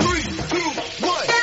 Three, two, one.